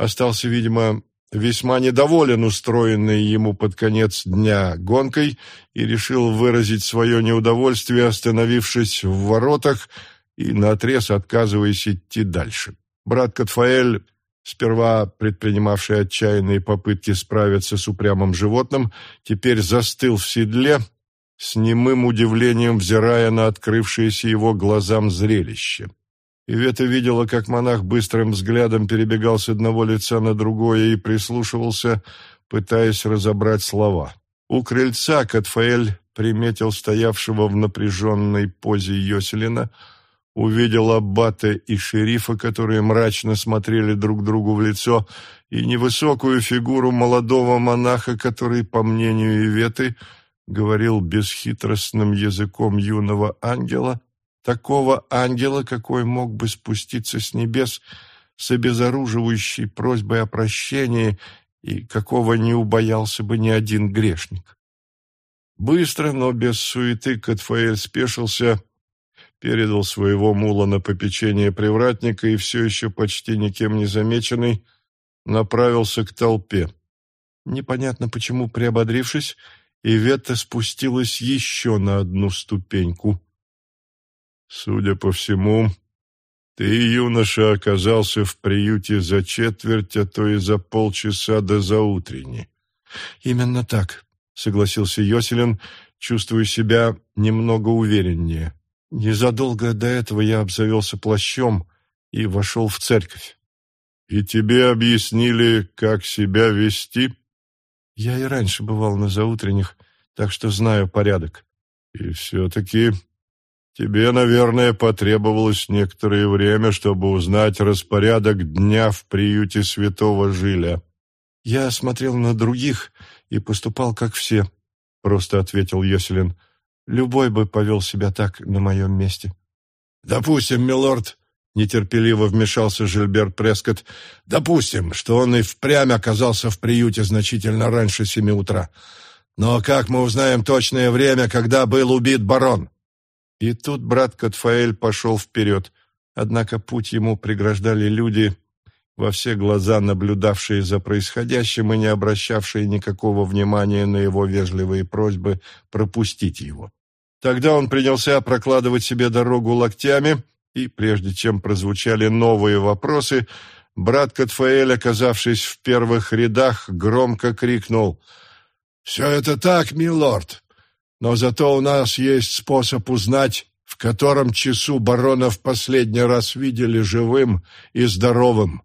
остался, видимо, весьма недоволен устроенной ему под конец дня гонкой и решил выразить свое неудовольствие, остановившись в воротах и наотрез отказываясь идти дальше. Брат Катфаэль, сперва предпринимавший отчаянные попытки справиться с упрямым животным, теперь застыл в седле, с немым удивлением взирая на открывшееся его глазам зрелище. Ивета видела, как монах быстрым взглядом перебегал с одного лица на другое и прислушивался, пытаясь разобрать слова. У крыльца Катфаэль приметил стоявшего в напряженной позе Йоселина, увидел аббата и шерифа, которые мрачно смотрели друг другу в лицо, и невысокую фигуру молодого монаха, который, по мнению Иветы, говорил бесхитростным языком юного ангела, такого ангела, какой мог бы спуститься с небес с обезоруживающей просьбой о прощении и какого не убоялся бы ни один грешник. Быстро, но без суеты Катфаэль спешился, передал своего мула на попечение привратника и все еще почти никем не замеченный направился к толпе. Непонятно почему, приободрившись, Иветта спустилась еще на одну ступеньку. «Судя по всему, ты, юноша, оказался в приюте за четверть, а то и за полчаса до заутренней». «Именно так», — согласился Йоселин, чувствуя себя немного увереннее. Незадолго до этого я обзавелся плащом и вошел в церковь. «И тебе объяснили, как себя вести?» «Я и раньше бывал на заутренних, так что знаю порядок». «И все-таки тебе, наверное, потребовалось некоторое время, чтобы узнать распорядок дня в приюте святого Жиля». «Я смотрел на других и поступал, как все», — просто ответил Йоселин. «Любой бы повел себя так на моем месте». «Допустим, милорд, Нетерпеливо вмешался Жильбер Прескотт. «Допустим, что он и впрямь оказался в приюте значительно раньше семи утра. Но как мы узнаем точное время, когда был убит барон?» И тут брат Катфаэль пошел вперед. Однако путь ему преграждали люди, во все глаза наблюдавшие за происходящим и не обращавшие никакого внимания на его вежливые просьбы пропустить его. Тогда он принялся прокладывать себе дорогу локтями, и прежде чем прозвучали новые вопросы, брат Катфаэль, оказавшись в первых рядах, громко крикнул «Все это так, милорд, но зато у нас есть способ узнать, в котором часу барона в последний раз видели живым и здоровым».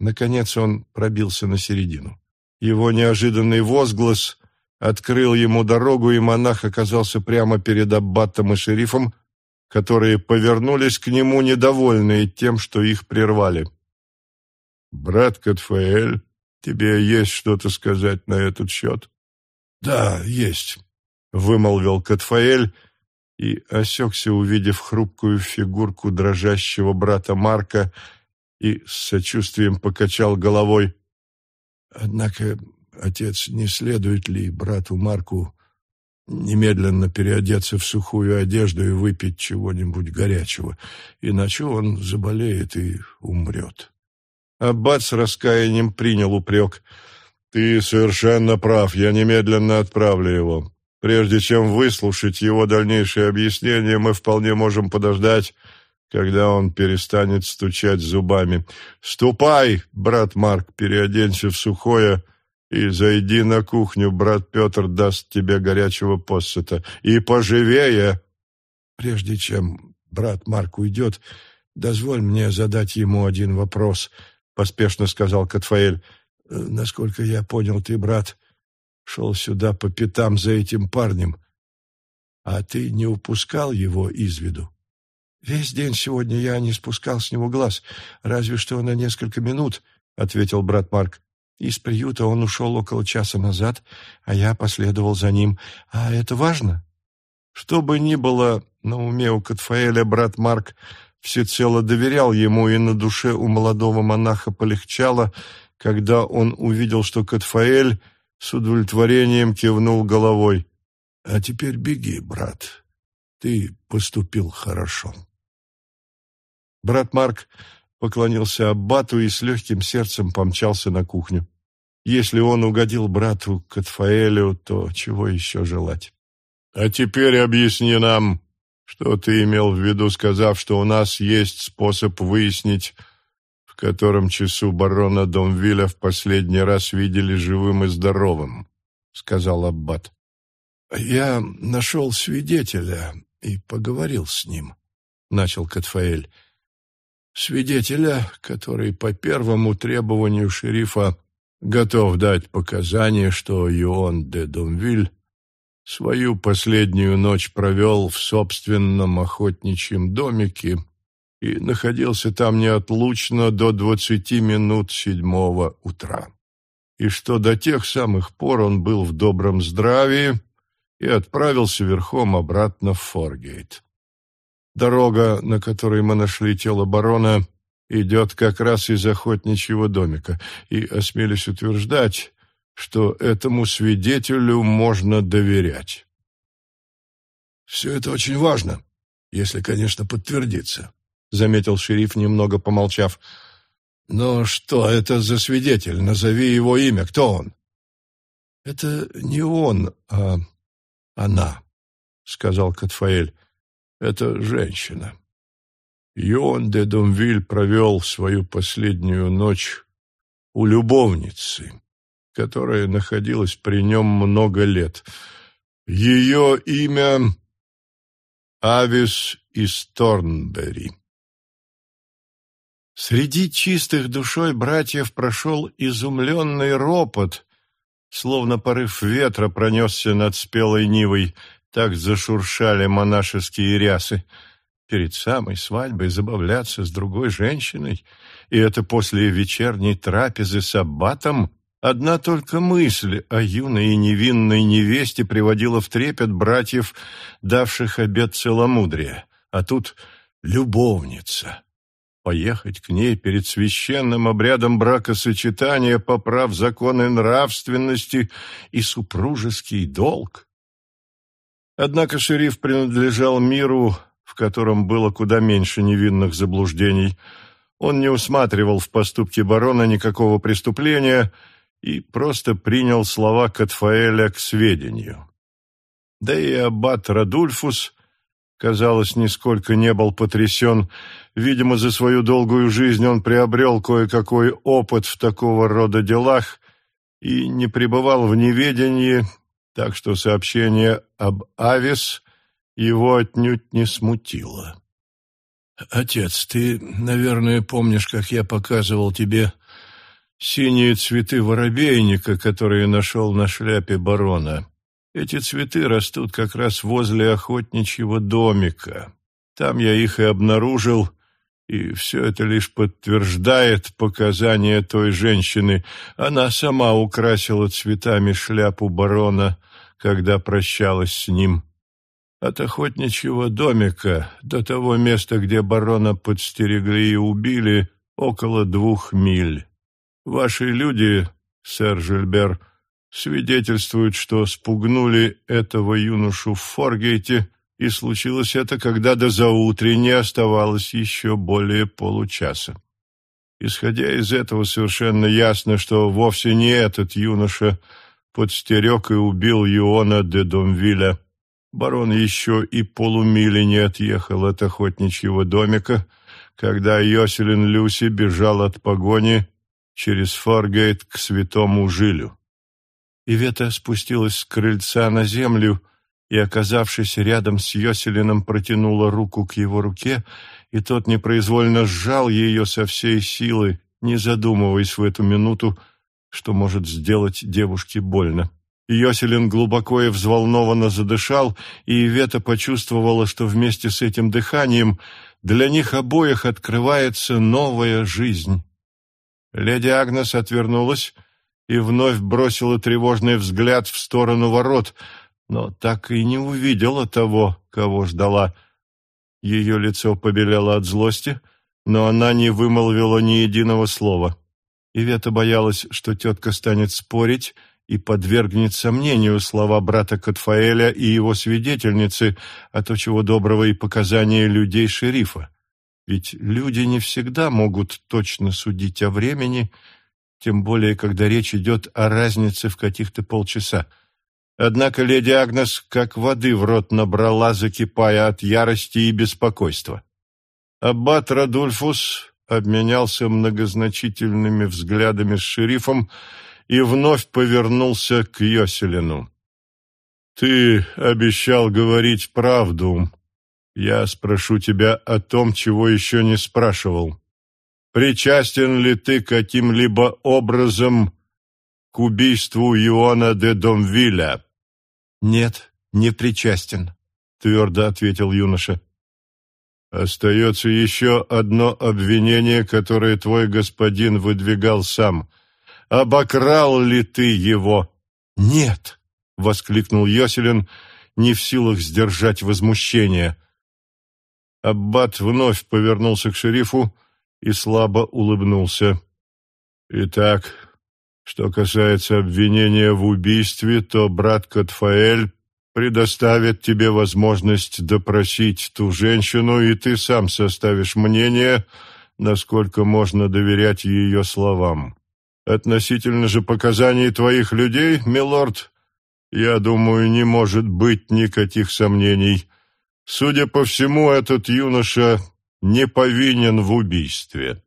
Наконец он пробился на середину. Его неожиданный возглас открыл ему дорогу, и монах оказался прямо перед аббатом и шерифом, которые повернулись к нему, недовольные тем, что их прервали. «Брат Катфаэль, тебе есть что-то сказать на этот счет?» «Да, есть», — вымолвил Катфаэль и осекся, увидев хрупкую фигурку дрожащего брата Марка, и с сочувствием покачал головой. «Однако, отец, не следует ли брату Марку немедленно переодеться в сухую одежду и выпить чего-нибудь горячего, иначе он заболеет и умрет. Аббат с раскаянием принял упрек. «Ты совершенно прав, я немедленно отправлю его. Прежде чем выслушать его дальнейшее объяснение, мы вполне можем подождать, когда он перестанет стучать зубами. Ступай, брат Марк, переоденься в сухое, и зайди на кухню, брат Петр даст тебе горячего посыта. И поживее!» «Прежде чем брат Марк уйдет, дозволь мне задать ему один вопрос», — поспешно сказал Катфаэль. «Э, «Насколько я понял, ты, брат, шел сюда по пятам за этим парнем, а ты не упускал его из виду?» «Весь день сегодня я не спускал с него глаз, разве что на несколько минут», — ответил брат Марк. Из приюта он ушел около часа назад, а я последовал за ним. А это важно? Что бы ни было на уме у Катфаэля, брат Марк всецело доверял ему, и на душе у молодого монаха полегчало, когда он увидел, что Катфаэль с удовлетворением кивнул головой. «А теперь беги, брат. Ты поступил хорошо». Брат Марк поклонился аббату и с легким сердцем помчался на кухню. Если он угодил брату Катфаэлю, то чего еще желать? А теперь объясни нам, что ты имел в виду, сказав, что у нас есть способ выяснить, котором часу барона Домвиля в последний раз видели живым и здоровым, — сказал Аббат. «Я нашел свидетеля и поговорил с ним», — начал Катфаэль. «Свидетеля, который по первому требованию шерифа готов дать показания, что Юон де Домвиль свою последнюю ночь провел в собственном охотничьем домике и находился там неотлучно до двадцати минут седьмого утра. И что до тех самых пор он был в добром здравии и отправился верхом обратно в Форгейт. Дорога, на которой мы нашли тело барона, идет как раз из охотничьего домика, и осмелюсь утверждать, что этому свидетелю можно доверять. «Все это очень важно, если, конечно, подтвердится», — заметил шериф, немного помолчав. «Но что это за свидетель? Назови его имя. Кто он?» «Это не он, а она», — сказал Катфаэль. «Это женщина». Йон де Домвиль провел свою последнюю ночь у любовницы которая находилась при нем много лет. Ее имя Авис из Торнбери. Среди чистых душой братьев прошел изумленный ропот, словно порыв ветра пронесся над спелой нивой, так зашуршали монашеские рясы. Перед самой свадьбой забавляться с другой женщиной, и это после вечерней трапезы с аббатом — Одна только мысль о юной и невинной невесте приводила в трепет братьев, давших обет целомудрия. А тут любовница. Поехать к ней перед священным обрядом бракосочетания, поправ законы нравственности и супружеский долг. Однако шериф принадлежал миру, в котором было куда меньше невинных заблуждений. Он не усматривал в поступке барона никакого преступления — и просто принял слова Катфаэля к сведению. Да и аббат Радульфус, казалось, нисколько не был потрясен. Видимо, за свою долгую жизнь он приобрел кое-какой опыт в такого рода делах и не пребывал в неведении, так что сообщение об Авис его отнюдь не смутило. «Отец, ты, наверное, помнишь, как я показывал тебе синие цветы воробейника, которые нашел на шляпе барона. Эти цветы растут как раз возле охотничьего домика. Там я их и обнаружил, и все это лишь подтверждает показания той женщины. Она сама украсила цветами шляпу барона, когда прощалась с ним. От охотничьего домика до того места, где барона подстерегли и убили, около двух миль. Ваши люди, сэр Жильбер, свидетельствуют, что спугнули этого юношу в Форгейте, и случилось это, когда до заутренней оставалось еще более получаса. Исходя из этого, совершенно ясно, что вовсе не этот юноша подстерег и убил Юона де Домвиля. Барон еще и полумили не отъехал от охотничьего домика, когда Йоселин Люси бежал от погони через Форгейт к святому Жилю. Ивета спустилась с крыльца на землю и, оказавшись рядом с Йоселином, протянула руку к его руке, и тот непроизвольно сжал ее со всей силы, не задумываясь в эту минуту, что может сделать девушке больно. Йоселин глубоко и взволнованно задышал, и Ивета почувствовала, что вместе с этим дыханием для них обоих открывается новая жизнь. Леди Агнес отвернулась и вновь бросила тревожный взгляд в сторону ворот, но так и не увидела того, кого ждала. Ее лицо побелело от злости, но она не вымолвила ни единого слова. Ивета боялась, что тетка станет спорить и подвергнет сомнению слова брата Катфаэля и его свидетельницы, а то чего доброго и показания людей шерифа. Ведь люди не всегда могут точно судить о времени, тем более, когда речь идет о разнице в каких-то полчаса. Однако леди Агнес как воды в рот набрала, закипая от ярости и беспокойства. Аббат Радульфус обменялся многозначительными взглядами с шерифом и вновь повернулся к Йоселину. «Ты обещал говорить правду», я спрошу тебя о том, чего еще не спрашивал. Причастен ли ты каким-либо образом к убийству Иоанна де Домвиля? Нет, не причастен, твердо ответил юноша. Остается еще одно обвинение, которое твой господин выдвигал сам. Обокрал ли ты его? Нет, воскликнул Йоселин, не в силах сдержать возмущение. Аббат вновь повернулся к шерифу и слабо улыбнулся. Итак, что касается обвинения в убийстве, то брат Катфаэль предоставит тебе возможность допросить ту женщину, и ты сам составишь мнение, насколько можно доверять ее словам. Относительно же показаний твоих людей, милорд, я думаю, не может быть никаких сомнений. Судя по всему, этот юноша не повинен в убийстве.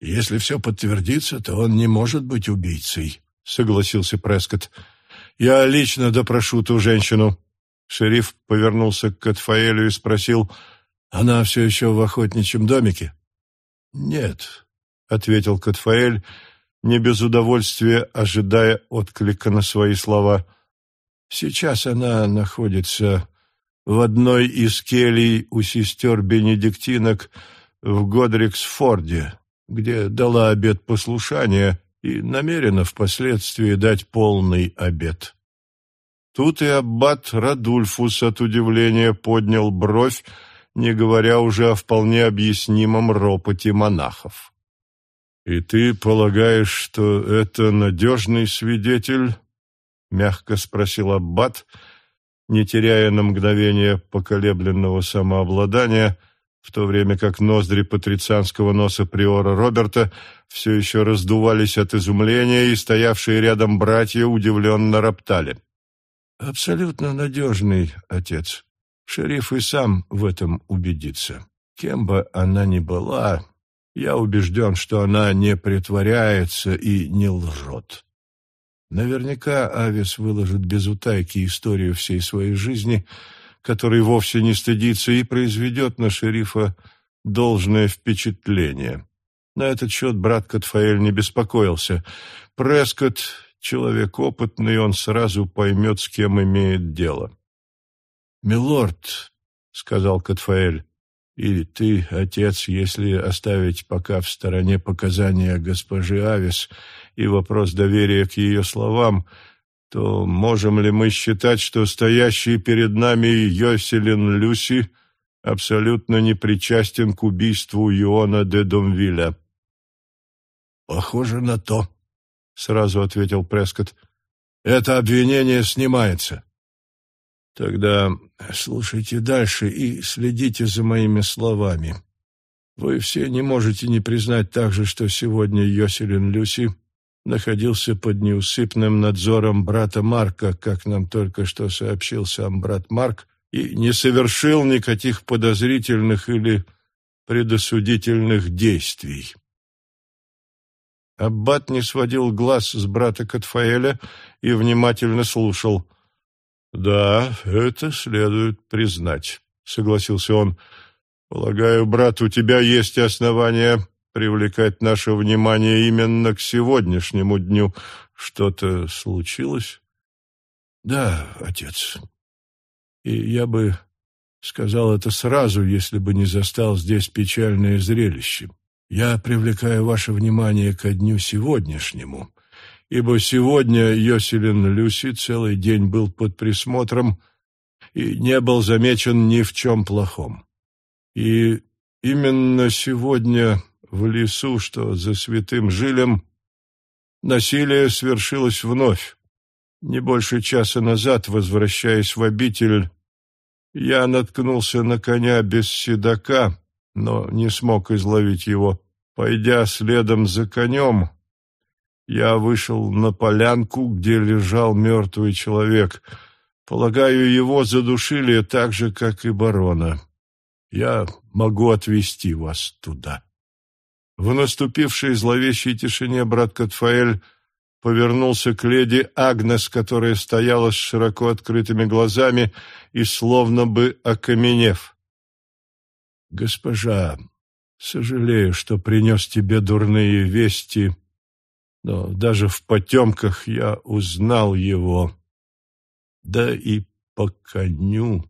Если все подтвердится, то он не может быть убийцей, согласился Прескотт. Я лично допрошу ту женщину. Шериф повернулся к Катфаэлю и спросил, «Она все еще в охотничьем домике?» «Нет», — ответил Катфаэль, не без удовольствия ожидая отклика на свои слова. «Сейчас она находится в одной из келий у сестер Бенедиктинок в Годриксфорде, где дала обет послушания и намерена впоследствии дать полный обет. Тут и аббат Радульфус от удивления поднял бровь, не говоря уже о вполне объяснимом ропоте монахов. «И ты полагаешь, что это надежный свидетель?» — мягко спросил аббат, не теряя на мгновение поколебленного самообладания — в то время как ноздри патрицианского носа приора Роберта все еще раздувались от изумления, и стоявшие рядом братья удивленно роптали. «Абсолютно надежный отец. Шериф и сам в этом убедится. Кем бы она ни была, я убежден, что она не притворяется и не лжет. Наверняка Авис выложит без утайки историю всей своей жизни — который вовсе не стыдится и произведет на шерифа должное впечатление. На этот счет брат Катфаэль не беспокоился. Прескотт — человек опытный, он сразу поймет, с кем имеет дело. «Милорд», — сказал Катфаэль, — «и ты, отец, если оставить пока в стороне показания госпожи Авис и вопрос доверия к ее словам, — то можем ли мы считать, что стоящий перед нами Йоселин Люси абсолютно не причастен к убийству Иона де Домвиля? «Похоже на то», — сразу ответил Прескотт. «Это обвинение снимается». «Тогда слушайте дальше и следите за моими словами. Вы все не можете не признать также, что сегодня Йоселин Люси находился под неусыпным надзором брата Марка, как нам только что сообщил сам брат Марк, и не совершил никаких подозрительных или предосудительных действий. Аббат не сводил глаз с брата Катфаэля и внимательно слушал. «Да, это следует признать», — согласился он. «Полагаю, брат, у тебя есть основания привлекать наше внимание именно к сегодняшнему дню. Что-то случилось? Да, отец. И я бы сказал это сразу, если бы не застал здесь печальное зрелище. Я привлекаю ваше внимание ко дню сегодняшнему, ибо сегодня Йоселин Люси целый день был под присмотром и не был замечен ни в чем плохом. И именно сегодня в лесу, что за святым жилем, насилие свершилось вновь. Не больше часа назад, возвращаясь в обитель, я наткнулся на коня без седока, но не смог изловить его. Пойдя следом за конем, я вышел на полянку, где лежал мертвый человек. Полагаю, его задушили так же, как и барона. Я могу отвезти вас туда. В наступившей зловещей тишине брат Катфаэль повернулся к леди Агнес, которая стояла с широко открытыми глазами и словно бы окаменев. «Госпожа, сожалею, что принес тебе дурные вести, но даже в потемках я узнал его. Да и по коню.